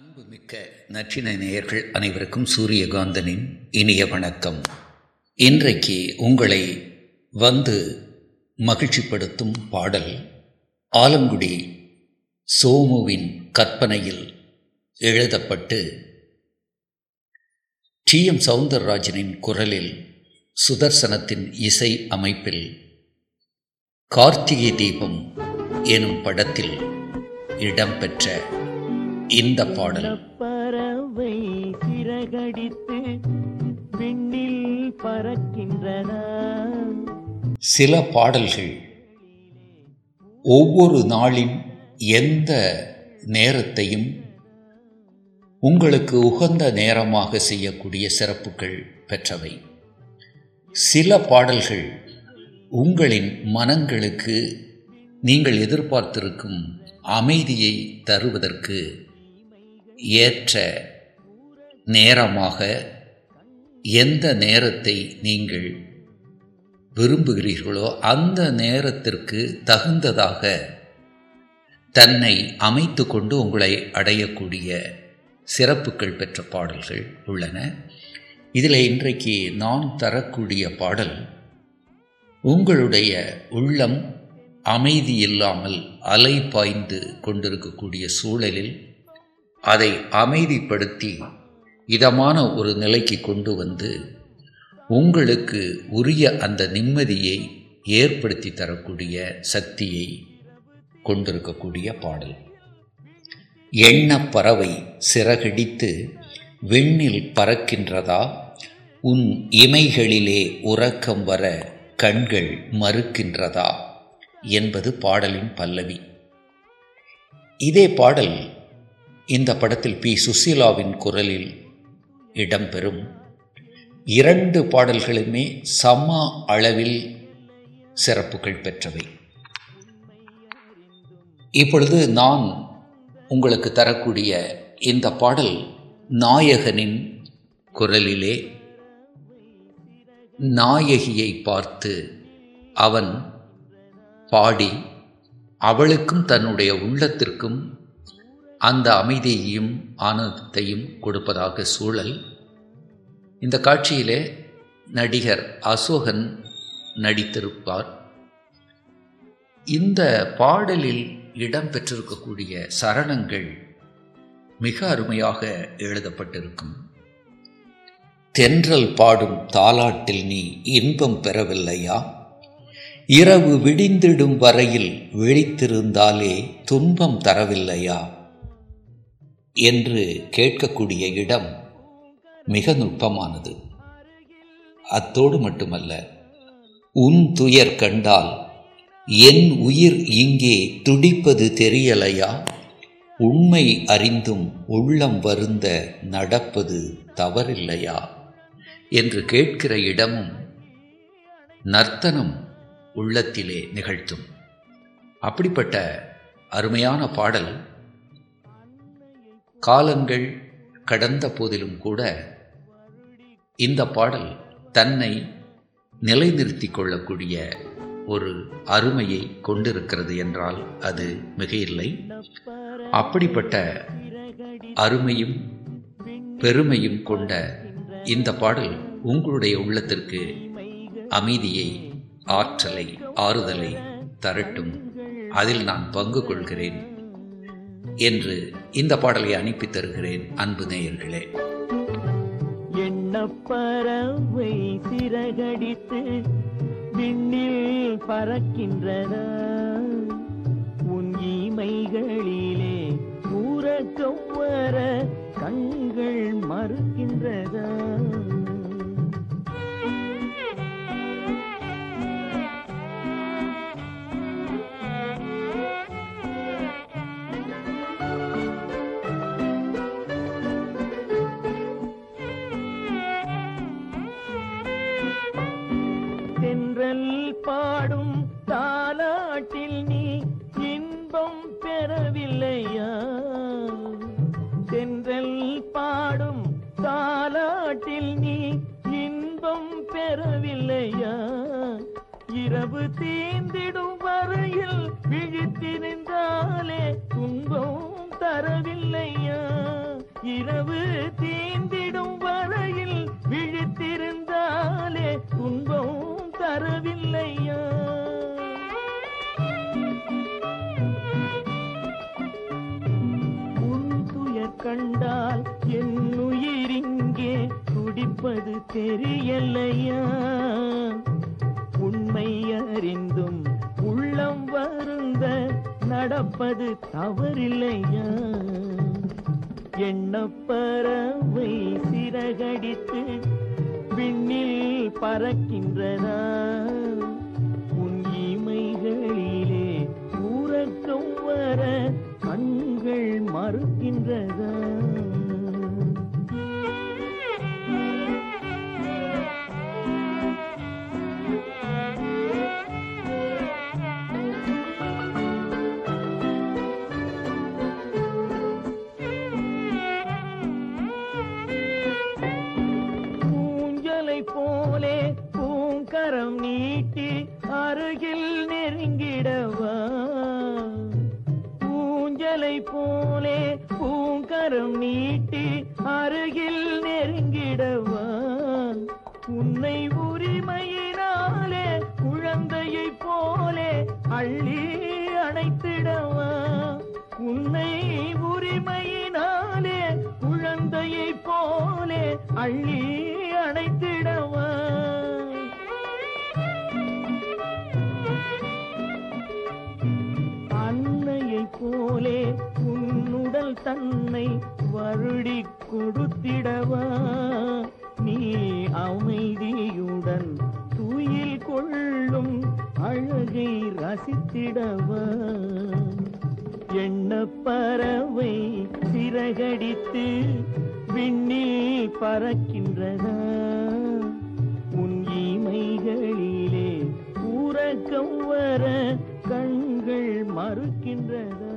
அன்புமிக்க நற்றின நேயர்கள் அனைவருக்கும் சூரியகாந்தனின் இனிய வணக்கம். இன்றைக்கு உங்களை வந்து மகிழ்ச்சிப்படுத்தும் பாடல் ஆலங்குடி சோமுவின் கற்பனையில் எழுதப்பட்டு டி. எம். சவுந்தரராஜனின் குரலில் சுதர்சனத்தின் இசை அமைப்பில் கார்த்திகை தீபம் எனும் படத்தில் இடம்பெற்ற இந்த பாடல். பறவை சிறகடித்து விண்ணில் பறக்கின்றன. சில பாடல்கள் ஒவ்வொரு நாளின் எந்த நேரத்தையும் உங்களுக்கு உகந்த நேரமாக செய்யக்கூடிய சிறப்புகள் பெற்றவை. சில பாடல்கள் உங்களின் மனங்களுக்கு நீங்கள் எதிர்பார்த்திருக்கும் அமைதியை தருவதற்கு ஏற்ற நேரமாக எந்த நேரத்தை நீங்கள் விரும்புகிறீர்களோ அந்த நேரத்திற்கு தகுந்ததாக தன்னை அமைத்து கொண்டு உங்களை அடையக்கூடிய சிறப்புகள் பெற்ற பாடல்கள் உள்ளன. இதில் இன்றைக்கு நான் தரக்கூடிய பாடல் உங்களுடைய உள்ளம் அமைதி இல்லாமல் அலை பாய்ந்து கொண்டிருக்கக்கூடிய சூழலில் அதை அமைதிப்படுத்தி இதமான ஒரு நிலைக்கு கொண்டு வந்து உங்களுக்கு உரிய அந்த நிம்மதியை ஏற்படுத்தி தரக்கூடிய சக்தியை கொண்டிருக்கக்கூடிய பாடல். எண்ண பறவை சிறகடித்து விண்ணில் பறக்கின்றதா? உன் இமைகளிலே உறக்கம் வர கண்கள் மறுக்கின்றதா? என்பது பாடலின் பல்லவி. இதே பாடல் இந்த படத்தில் பி. சுசீலாவின் குரலில் இடம்பெறும் இரண்டு பாடல்களுமே சம அளவில் சிறப்புகள் பெற்றவை. இப்பொழுது நான் உங்களுக்கு தரக்கூடிய இந்த பாடல் நாயகனின் குரலிலே நாயகியை பார்த்து அவன் பாடி அவளுக்கும் தன்னுடைய உள்ளத்திற்கும் அந்த அமைதியையும் ஆனந்தத்தையும் கொடுப்பதாக சூழல். இந்த காட்சியிலே நடிகர் அசோகன் நடித்திருப்பார். இந்த பாடலில் இடம்பெற்றிருக்கக்கூடிய சரணங்கள் மிக அருமையாக எழுதப்பட்டிருக்கும். தென்றல் பாடும் தாலாட்டில் நீ இன்பம் பெறவில்லையா? இரவு விடிந்திடும் வரையில் விழித்திருந்தாலே துன்பம் தரவில்லையா? என்று கேட்கக்கூடிய இடம் மிக நுட்பமானது. அத்தோடு மட்டுமல்ல உன் துயர் கண்டால் என் உயிர் இங்கே துடிப்பது தெரியலையா? உண்மை அறிந்தும் உள்ளம் வருந்த நடப்பது தவறில்லையா? என்று கேட்கிற இடமும் நர்த்தனம் உள்ளத்திலே நிகழ்த்தும். அப்படிப்பட்ட அருமையான பாடல் காலங்கள் கடந்த போதிலும் கூட இந்த பாடல் தன்னை நிலைநிறுத்தி கொள்ளக்கூடிய ஒரு அருமையை கொண்டிருக்கிறது என்றால் அது மிகையில்லை. அப்படிப்பட்ட அருமையும் பெருமையும் கொண்ட இந்த பாடல் உங்களுடைய உள்ளத்திற்கு அமைதியை ஆற்றலை ஆறுதலை தரட்டும். அதில் நான் பங்கு கொள்கிறேன். என்று இந்த பாடலை அனுப்பி தருகிறேன் அன்பு நேயர்களே. எண்ணப்பறவை சிறகடித்து விண்ணில் பறக்கின்றன? உன் இமைகளிலே ஊரக்கம் வர கண்கள் மறுக்கின்றதா பாடும் தாலாட்டில் நீ இன்பம் பெறவில்லையா? இரவு தீந்திடும் வரையில் விழித்திருந்தாலே துன்பம் தரவில்லையா? இரவு தீந்திடும் வரையில் விழித்திருந்தாலே துன்பம் தரவில்லையா? கண்டால் என்னுயிரிங்கே துடிப்பது தெரியலையா? உண்மை அறிந்தும் உள்ளம் வருந்த நடப்பது தவறில்லையா? எண்ணப்பறவை சிறகடித்து விண்ணில் பறக்கின்றதா? அருகில் நெருங்கிடவா? ஊஞ்சலை போலே பூங்கரம் நீட்ட அழகை ரசித்திடவா? எண்ண பறவை சிறகடித்து விண்ணில் பறக்கின்றதா? உன் இமைகளிலே ஊரக்கம் வர கண்கள் மறுக்கின்றதா?